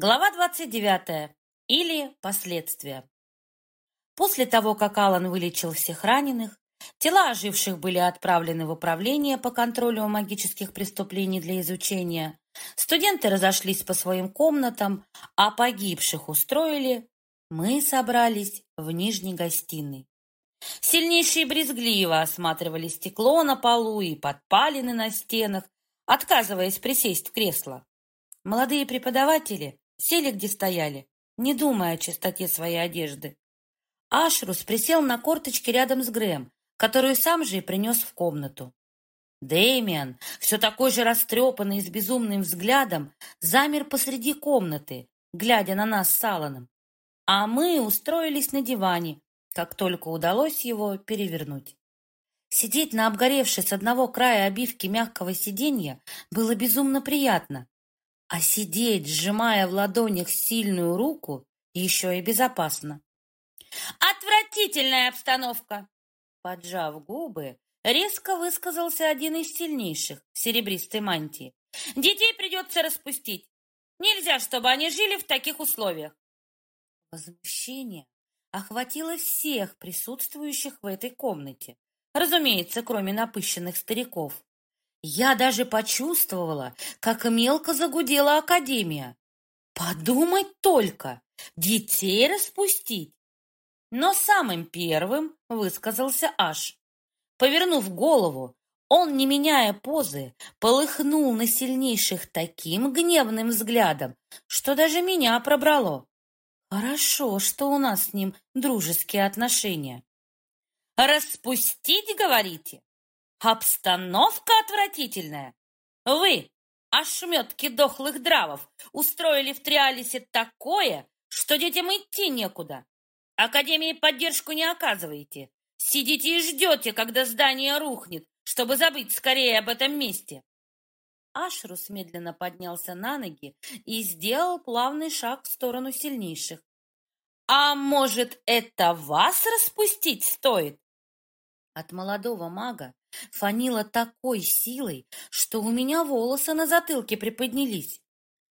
Глава 29. Или последствия. После того, как Алан вылечил всех раненых, тела оживших были отправлены в управление по контролю магических преступлений для изучения, студенты разошлись по своим комнатам, а погибших устроили, мы собрались в нижней гостиной. Сильнейшие брезгливо осматривали стекло на полу и подпалины на стенах, отказываясь присесть в кресло. Молодые преподаватели Сели, где стояли, не думая о чистоте своей одежды. Ашрус присел на корточки рядом с Грэм, которую сам же и принес в комнату. Дэмиан, все такой же растрепанный с безумным взглядом, замер посреди комнаты, глядя на нас с Алланом. А мы устроились на диване, как только удалось его перевернуть. Сидеть на обгоревшей с одного края обивки мягкого сиденья было безумно приятно, а сидеть, сжимая в ладонях сильную руку, еще и безопасно. «Отвратительная обстановка!» Поджав губы, резко высказался один из сильнейших в серебристой мантии. «Детей придется распустить. Нельзя, чтобы они жили в таких условиях». Возмущение охватило всех присутствующих в этой комнате, разумеется, кроме напыщенных стариков. Я даже почувствовала, как мелко загудела Академия. Подумать только, детей распустить. Но самым первым высказался Аш. Повернув голову, он, не меняя позы, полыхнул на сильнейших таким гневным взглядом, что даже меня пробрало. Хорошо, что у нас с ним дружеские отношения. «Распустить, говорите? Обстановка отвратительная. Вы, ошметки дохлых дравов, устроили в Триалисе такое, что детям идти некуда. Академии поддержку не оказываете. Сидите и ждете, когда здание рухнет, чтобы забыть скорее об этом месте. Ашрус медленно поднялся на ноги и сделал плавный шаг в сторону сильнейших. «А может, это вас распустить стоит?» От молодого мага фанило такой силой, что у меня волосы на затылке приподнялись.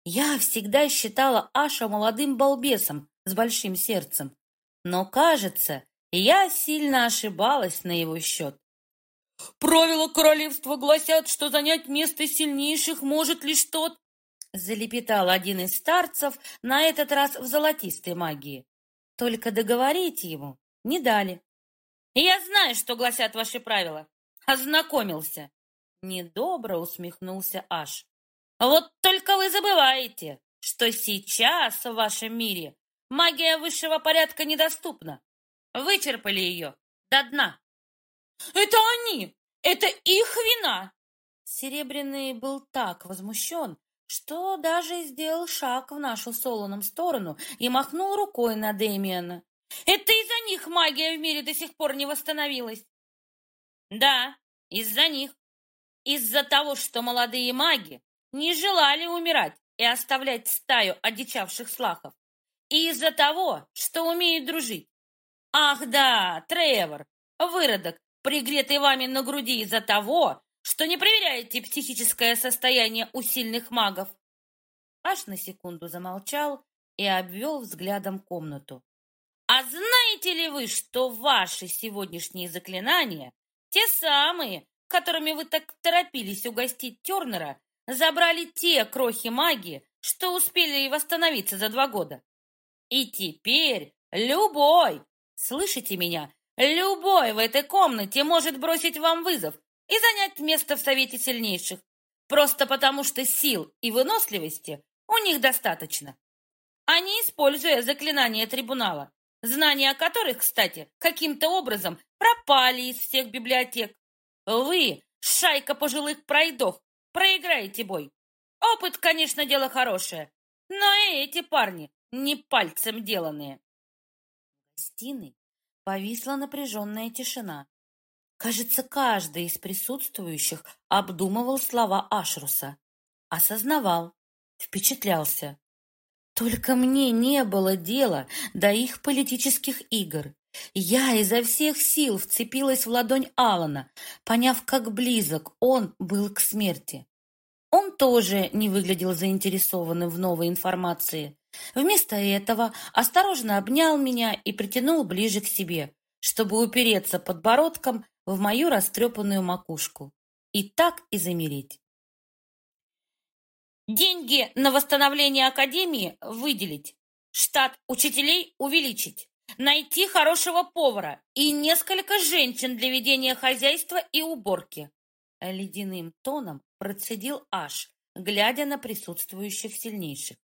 Я всегда считала Аша молодым балбесом с большим сердцем, но, кажется, я сильно ошибалась на его счет. «Правила королевства гласят, что занять место сильнейших может лишь тот...» залепетал один из старцев, на этот раз в золотистой магии. Только договорить ему не дали. «Я знаю, что гласят ваши правила. Ознакомился. Недобро усмехнулся Аш. Вот только вы забываете, что сейчас в вашем мире магия высшего порядка недоступна. Вычерпали ее до дна. Это они! Это их вина! Серебряный был так возмущен, что даже сделал шаг в нашу солоном сторону и махнул рукой на Дэмиана. Это из-за них магия в мире до сих пор не восстановилась. Да, из-за них. Из-за того, что молодые маги не желали умирать и оставлять стаю одичавших слахов. И из-за того, что умеют дружить. Ах да, Тревор, выродок, пригретый вами на груди из-за того, что не проверяете психическое состояние у сильных магов. Аж на секунду замолчал и обвел взглядом комнату. А знаете ли вы, что ваши сегодняшние заклинания те самые, которыми вы так торопились угостить Тернера, забрали те крохи магии, что успели восстановиться за два года. И теперь любой, слышите меня, любой в этой комнате может бросить вам вызов и занять место в Совете Сильнейших, просто потому что сил и выносливости у них достаточно. Они, используя заклинания трибунала, знания о которых, кстати, каким-то образом пропали из всех библиотек. Вы, шайка пожилых пройдов, проиграете бой. Опыт, конечно, дело хорошее, но и эти парни не пальцем деланные. В гостиной повисла напряженная тишина. Кажется, каждый из присутствующих обдумывал слова Ашруса, осознавал, впечатлялся. Только мне не было дела до их политических игр. Я изо всех сил вцепилась в ладонь Алана, поняв, как близок он был к смерти. Он тоже не выглядел заинтересованным в новой информации. Вместо этого осторожно обнял меня и притянул ближе к себе, чтобы упереться подбородком в мою растрепанную макушку. И так и замереть. Деньги на восстановление академии выделить, штат учителей увеличить, найти хорошего повара и несколько женщин для ведения хозяйства и уборки. Ледяным тоном процедил Аш, глядя на присутствующих сильнейших.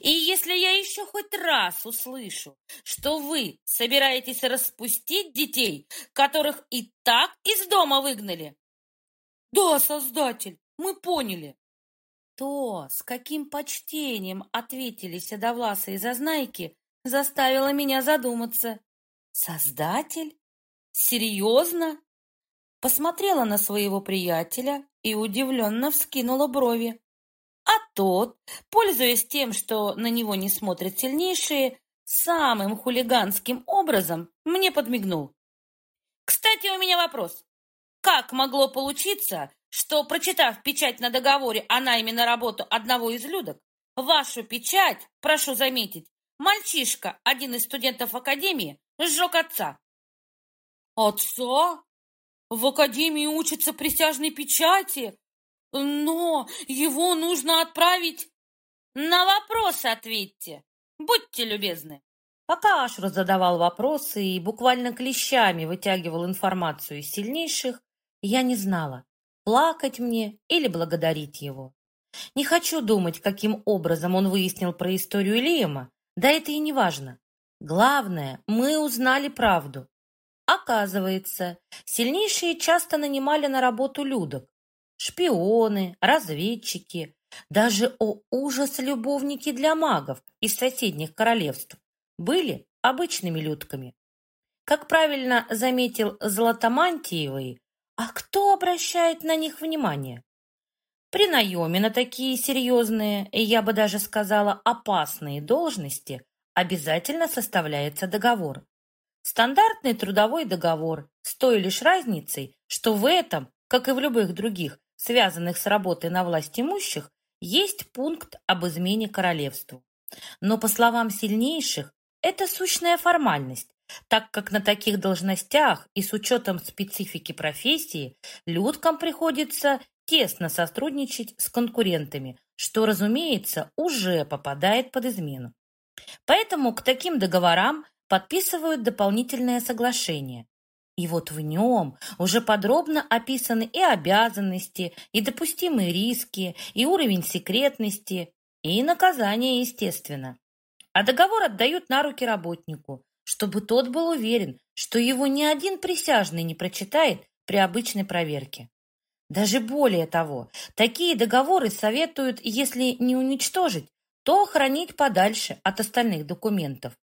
И если я еще хоть раз услышу, что вы собираетесь распустить детей, которых и так из дома выгнали. Да, Создатель, мы поняли. То, с каким почтением ответили седовласые зазнайки, заставило меня задуматься. Создатель? Серьезно? Посмотрела на своего приятеля и удивленно вскинула брови. А тот, пользуясь тем, что на него не смотрят сильнейшие, самым хулиганским образом мне подмигнул. Кстати, у меня вопрос. Как могло получиться, что, прочитав печать на договоре о найме на работу одного из людок, вашу печать, прошу заметить, мальчишка, один из студентов академии, сжег отца. Отца? В академии учатся присяжной печати, но его нужно отправить... На вопросы ответьте, будьте любезны. Пока Ашру задавал вопросы и буквально клещами вытягивал информацию из сильнейших, я не знала, плакать мне или благодарить его. Не хочу думать, каким образом он выяснил про историю Лиема, да это и не важно. Главное, мы узнали правду. Оказывается, сильнейшие часто нанимали на работу людок. Шпионы, разведчики, даже, о ужас, любовники для магов из соседних королевств были обычными людками. Как правильно заметил Златомантиевый, а кто обращает на них внимание? При наеме на такие серьезные, я бы даже сказала, опасные должности обязательно составляется договор. Стандартный трудовой договор с той лишь разницей, что в этом, как и в любых других, связанных с работой на власть имущих, есть пункт об измене королевству. Но, по словам сильнейших, это сущная формальность, так как на таких должностях и с учетом специфики профессии людкам приходится тесно сотрудничать с конкурентами, что, разумеется, уже попадает под измену. Поэтому к таким договорам подписывают дополнительное соглашение. И вот в нем уже подробно описаны и обязанности, и допустимые риски, и уровень секретности, и наказание, естественно. А договор отдают на руки работнику, чтобы тот был уверен, что его ни один присяжный не прочитает при обычной проверке. Даже более того, такие договоры советуют, если не уничтожить, то хранить подальше от остальных документов.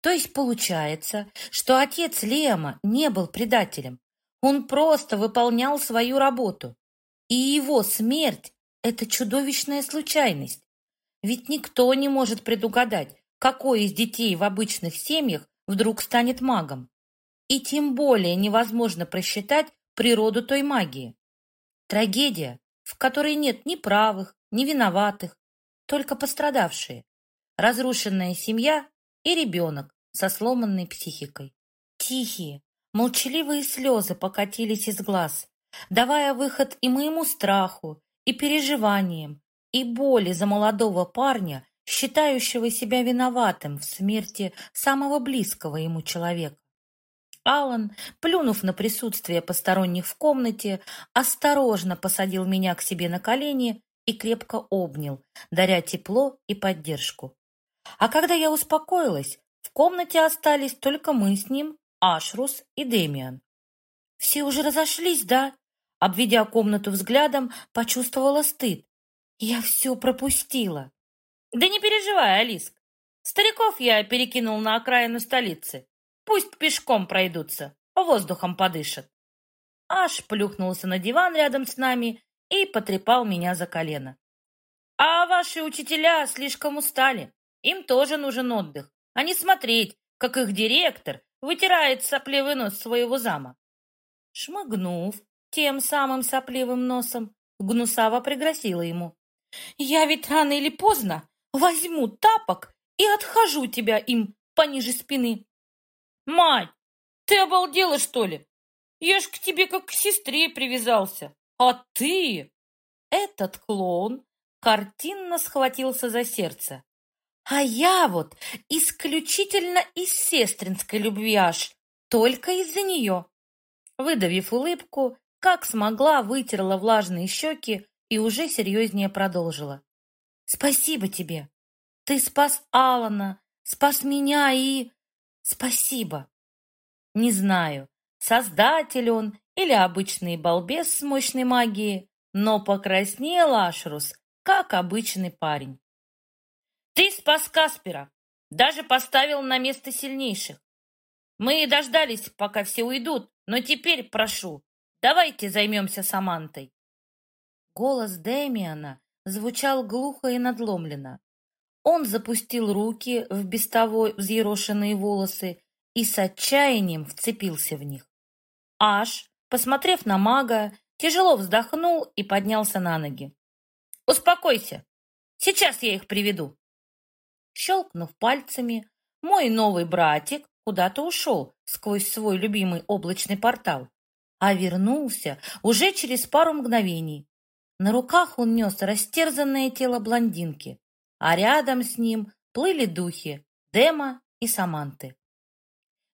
То есть получается, что отец Лема не был предателем. Он просто выполнял свою работу. И его смерть – это чудовищная случайность. Ведь никто не может предугадать, какой из детей в обычных семьях вдруг станет магом. И тем более невозможно просчитать природу той магии. Трагедия, в которой нет ни правых, ни виноватых, только пострадавшие. Разрушенная семья и ребенок со сломанной психикой. Тихие, молчаливые слезы покатились из глаз, давая выход и моему страху, и переживаниям, и боли за молодого парня, считающего себя виноватым в смерти самого близкого ему человека. Алан, плюнув на присутствие посторонних в комнате, осторожно посадил меня к себе на колени и крепко обнял, даря тепло и поддержку. А когда я успокоилась, в комнате остались только мы с ним, Ашрус и Демиан. «Все уже разошлись, да?» Обведя комнату взглядом, почувствовала стыд. «Я все пропустила». «Да не переживай, Алиск. Стариков я перекинул на окраину столицы. Пусть пешком пройдутся, воздухом подышат». Аш плюхнулся на диван рядом с нами и потрепал меня за колено. «А ваши учителя слишком устали. Им тоже нужен отдых а не смотреть, как их директор вытирает сопливый нос своего зама. Шмыгнув тем самым сопливым носом, гнусаво пригрозила ему. «Я ведь рано или поздно возьму тапок и отхожу тебя им пониже спины». «Мать, ты обалдела, что ли? Я ж к тебе как к сестре привязался. А ты...» Этот клоун картинно схватился за сердце. «А я вот исключительно из сестринской любви аж, только из-за нее». Выдавив улыбку, как смогла, вытерла влажные щеки и уже серьезнее продолжила. «Спасибо тебе. Ты спас Алана, спас меня и... Спасибо. Не знаю, создатель он или обычный балбес с мощной магией, но покраснел Ашрус, как обычный парень. Ты спас Каспера, даже поставил на место сильнейших. Мы дождались, пока все уйдут, но теперь прошу, Давайте займемся Самантой. Голос Дэмиана звучал глухо и надломленно. Он запустил руки в без того взъерошенные волосы и с отчаянием вцепился в них. Аш, посмотрев на мага, тяжело вздохнул и поднялся на ноги. «Успокойся! Сейчас я их приведу!» Щелкнув пальцами, мой новый братик куда-то ушел сквозь свой любимый облачный портал а вернулся уже через пару мгновений. На руках он нес растерзанное тело блондинки, а рядом с ним плыли духи Дема и Саманты.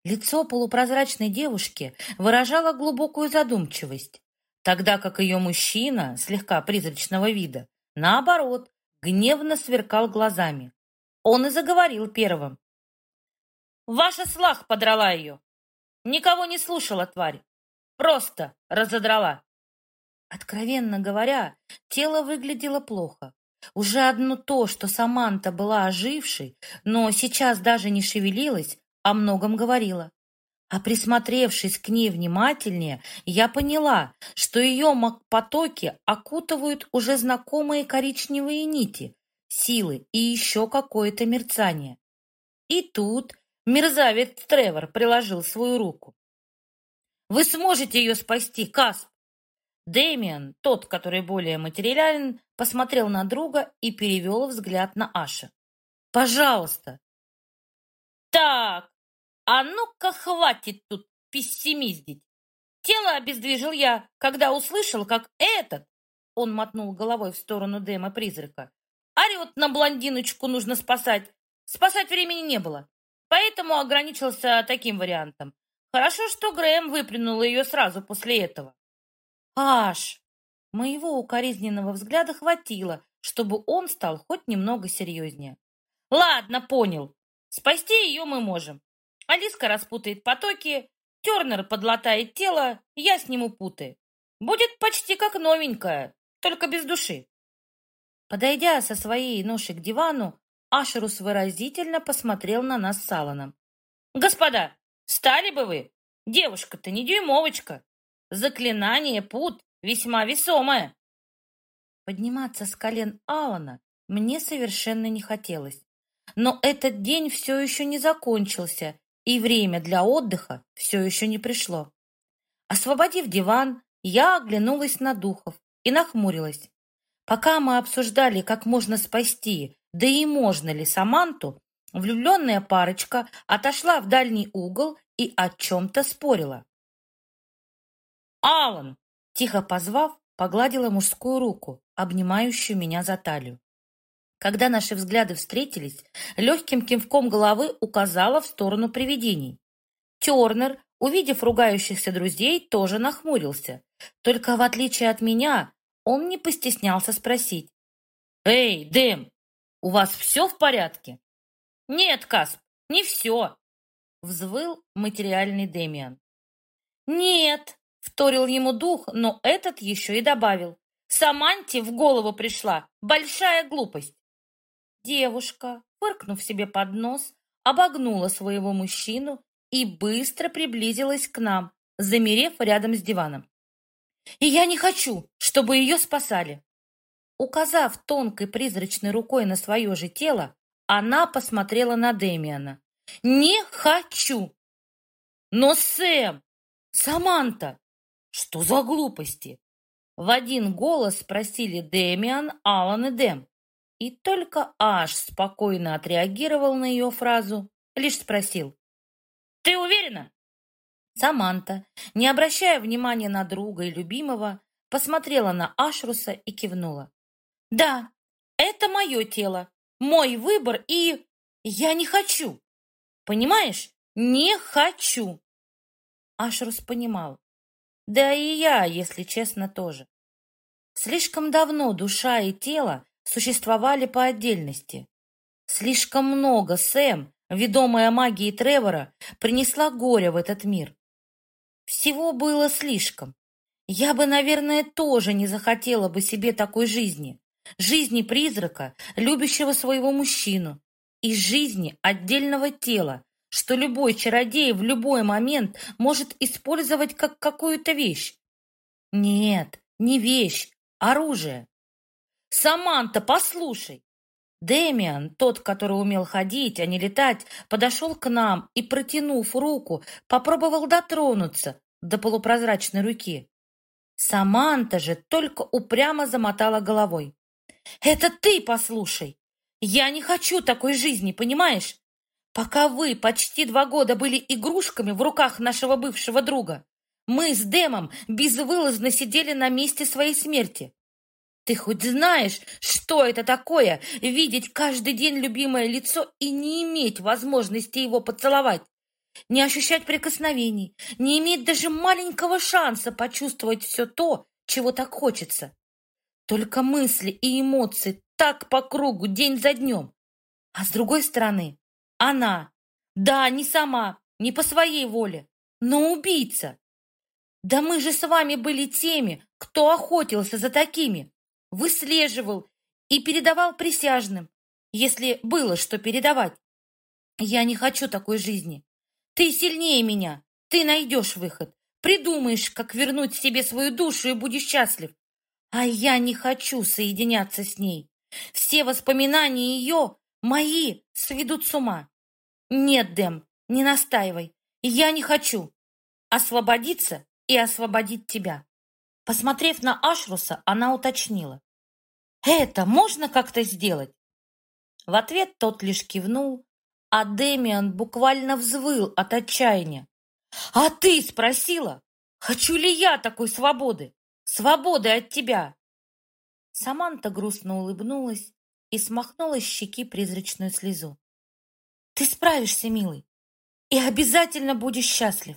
Лицо полупрозрачной девушки выражало глубокую задумчивость, тогда как ее мужчина, слегка призрачного вида, наоборот, гневно сверкал глазами. Он и заговорил первым. «Ваша слах подрала ее! Никого не слушала, тварь! Просто разодрала. Откровенно говоря, тело выглядело плохо. Уже одно то, что Саманта была ожившей, но сейчас даже не шевелилась, о многом говорила. А присмотревшись к ней внимательнее, я поняла, что ее потоки окутывают уже знакомые коричневые нити, силы и еще какое-то мерцание. И тут мерзавец Тревор приложил свою руку. Вы сможете ее спасти, Касп!» Дэмиан, тот, который более материален, посмотрел на друга и перевел взгляд на Аша. «Пожалуйста!» «Так, а ну-ка хватит тут пессимиздить!» Тело обездвижил я, когда услышал, как этот, он мотнул головой в сторону Дэма-призрака, орет на блондиночку нужно спасать. Спасать времени не было, поэтому ограничился таким вариантом. Хорошо, что Грэм выплюнул ее сразу после этого. Аж! Моего укоризненного взгляда хватило, чтобы он стал хоть немного серьезнее. Ладно, понял. Спасти ее мы можем. Алиска распутает потоки, Тернер подлатает тело, я сниму путы. Будет почти как новенькая, только без души. Подойдя со своей ношей к дивану, Ашерус выразительно посмотрел на нас с Алланом. «Господа, Стали бы вы? Девушка-то не дюймовочка. Заклинание пут весьма весомое. Подниматься с колен Алана мне совершенно не хотелось. Но этот день все еще не закончился, и время для отдыха все еще не пришло. Освободив диван, я оглянулась на духов и нахмурилась. Пока мы обсуждали, как можно спасти, да и можно ли Саманту, Влюбленная парочка отошла в дальний угол и о чем-то спорила. «Алан!» — тихо позвав, погладила мужскую руку, обнимающую меня за талию. Когда наши взгляды встретились, легким кивком головы указала в сторону привидений. Тернер, увидев ругающихся друзей, тоже нахмурился. Только в отличие от меня, он не постеснялся спросить. «Эй, Дэм, у вас все в порядке?» «Нет, Касп, не все!» — взвыл материальный Демиан. «Нет!» — вторил ему дух, но этот еще и добавил. «Саманте в голову пришла большая глупость!» Девушка, фыркнув себе под нос, обогнула своего мужчину и быстро приблизилась к нам, замерев рядом с диваном. «И я не хочу, чтобы ее спасали!» Указав тонкой призрачной рукой на свое же тело, она посмотрела на Дэмиана. «Не хочу!» «Но, Сэм! Саманта! Что за глупости? В один голос спросили Дэмиан, Алан и Дэм. И только Аш спокойно отреагировал на ее фразу, лишь спросил. «Ты уверена?» Саманта, не обращая внимания на друга и любимого, посмотрела на Ашруса и кивнула. «Да, это мое тело, мой выбор, и я не хочу. Понимаешь? Не хочу!» Ашрус понимал. Да и я, если честно, тоже. Слишком давно душа и тело существовали по отдельности. Слишком много Сэм, ведомая магией Тревора, принесла горя в этот мир. Всего было слишком. Я бы, наверное, тоже не захотела бы себе такой жизни. Жизни призрака, любящего своего мужчину. И жизни отдельного тела, что любой чародей в любой момент может использовать как какую-то вещь. Нет, не вещь, оружие. Саманта, послушай. Дэмиан, тот, который умел ходить, а не летать, подошел к нам и, протянув руку, попробовал дотронуться до полупрозрачной руки. Саманта же только упрямо замотала головой. «Это ты послушай! Я не хочу такой жизни, понимаешь? Пока вы почти два года были игрушками в руках нашего бывшего друга, мы с Дэмом безвылазно сидели на месте своей смерти. Ты хоть знаешь, что это такое — видеть каждый день любимое лицо и не иметь возможности его поцеловать? Не ощущать прикосновений, не иметь даже маленького шанса почувствовать все то, чего так хочется. Только мысли и эмоции так по кругу день за днем. А с другой стороны, она, да, не сама, не по своей воле, но убийца. Да мы же с вами были теми, кто охотился за такими выслеживал и передавал присяжным, если было что передавать. Я не хочу такой жизни. Ты сильнее меня, ты найдешь выход, придумаешь, как вернуть себе свою душу и будешь счастлив. А я не хочу соединяться с ней. Все воспоминания ее, мои, сведут с ума. Нет, Дэм, не настаивай. Я не хочу. Освободиться и освободить тебя. Посмотрев на Ашруса, она уточнила. «Это можно как-то сделать?» В ответ тот лишь кивнул, а Демиан буквально взвыл от отчаяния. «А ты спросила, хочу ли я такой свободы? Свободы от тебя!» Саманта грустно улыбнулась и смахнула с щеки призрачную слезу. «Ты справишься, милый, и обязательно будешь счастлив.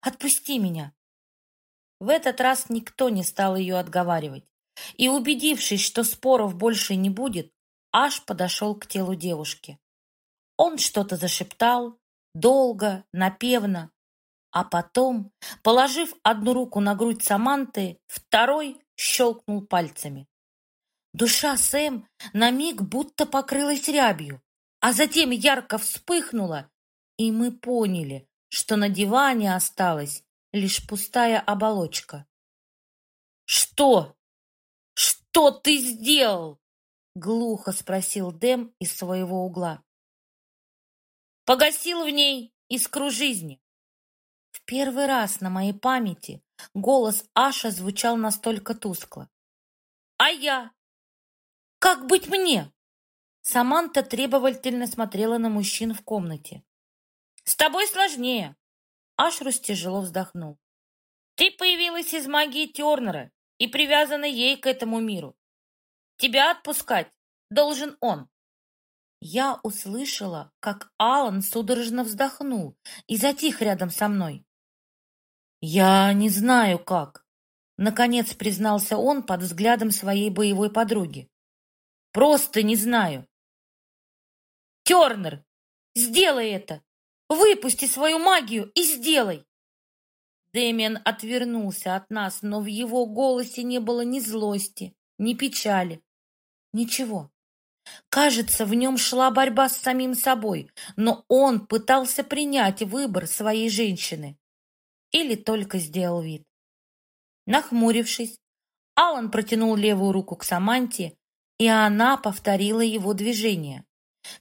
Отпусти меня!» В этот раз никто не стал ее отговаривать. И, убедившись, что споров больше не будет, Аш подошел к телу девушки. Он что-то зашептал, долго, напевно, а потом, положив одну руку на грудь Саманты, второй щелкнул пальцами. Душа Сэм на миг будто покрылась рябью, а затем ярко вспыхнула, и мы поняли, что на диване осталась лишь пустая оболочка. «Что? Что ты сделал?» Глухо спросил Дэм из своего угла. «Погасил в ней искру жизни». В первый раз на моей памяти голос Аша звучал настолько тускло. «А я? Как быть мне?» Саманта требовательно смотрела на мужчин в комнате. «С тобой сложнее. Ашрус тяжело вздохнул. «Ты появилась из магии Тернера и привязана ей к этому миру. Тебя отпускать должен он». Я услышала, как Алан судорожно вздохнул и затих рядом со мной. «Я не знаю, как», — наконец признался он под взглядом своей боевой подруги. «Просто не знаю». «Тернер, сделай это!» Выпусти свою магию и сделай!» Дэмиан отвернулся от нас, но в его голосе не было ни злости, ни печали. Ничего. Кажется, в нем шла борьба с самим собой, но он пытался принять выбор своей женщины. Или только сделал вид. Нахмурившись, Алан протянул левую руку к Саманте, и она повторила его движение.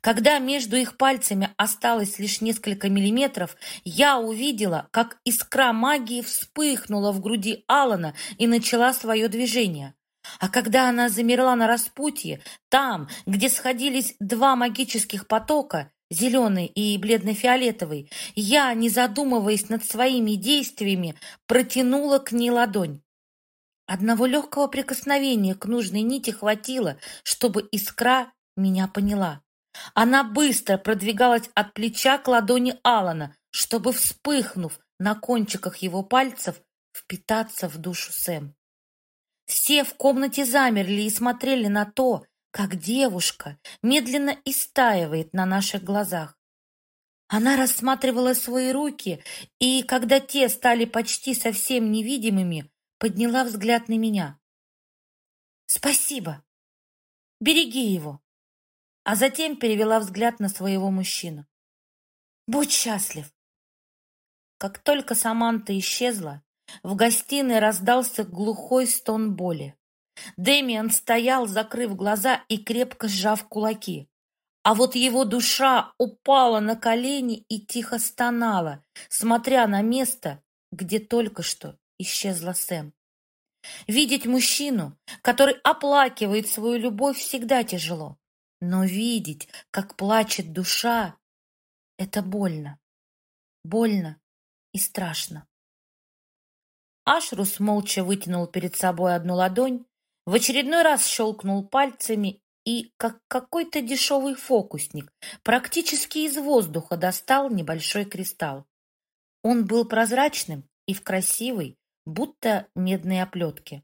Когда между их пальцами осталось лишь несколько миллиметров, я увидела, как искра магии вспыхнула в груди Алана и начала свое движение. А когда она замерла на распутье, там, где сходились два магических потока, зеленый и бледно-фиолетовый, я, не задумываясь над своими действиями, протянула к ней ладонь. Одного легкого прикосновения к нужной нити хватило, чтобы искра меня поняла. Она быстро продвигалась от плеча к ладони Алана, чтобы, вспыхнув на кончиках его пальцев, впитаться в душу Сэм. Все в комнате замерли и смотрели на то, как девушка медленно истаивает на наших глазах. Она рассматривала свои руки, и, когда те стали почти совсем невидимыми, подняла взгляд на меня. «Спасибо. Береги его а затем перевела взгляд на своего мужчину. «Будь счастлив!» Как только Саманта исчезла, в гостиной раздался глухой стон боли. Дэмиан стоял, закрыв глаза и крепко сжав кулаки. А вот его душа упала на колени и тихо стонала, смотря на место, где только что исчезла Сэм. Видеть мужчину, который оплакивает свою любовь, всегда тяжело. Но видеть, как плачет душа, это больно. Больно и страшно. Ашрус молча вытянул перед собой одну ладонь, в очередной раз щелкнул пальцами и, как какой-то дешевый фокусник, практически из воздуха достал небольшой кристалл. Он был прозрачным и в красивой, будто медной оплетке.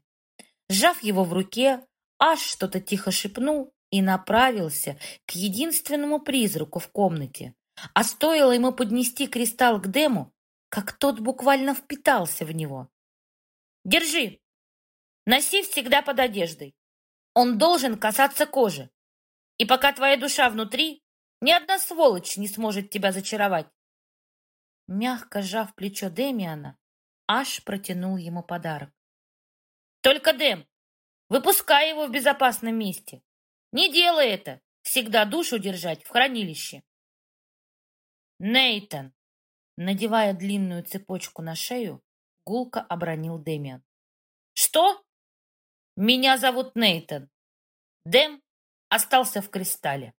Сжав его в руке, Аш что-то тихо шепнул, и направился к единственному призраку в комнате. А стоило ему поднести кристалл к Дему, как тот буквально впитался в него. «Держи! Носи всегда под одеждой. Он должен касаться кожи. И пока твоя душа внутри, ни одна сволочь не сможет тебя зачаровать». Мягко сжав плечо Демиана, Аш протянул ему подарок. «Только, Дэм, выпускай его в безопасном месте. Не делай это! Всегда душу держать в хранилище. Нейтан, надевая длинную цепочку на шею, гулко обронил Дэмиан. Что? Меня зовут Нейтан. Дэм остался в кристалле.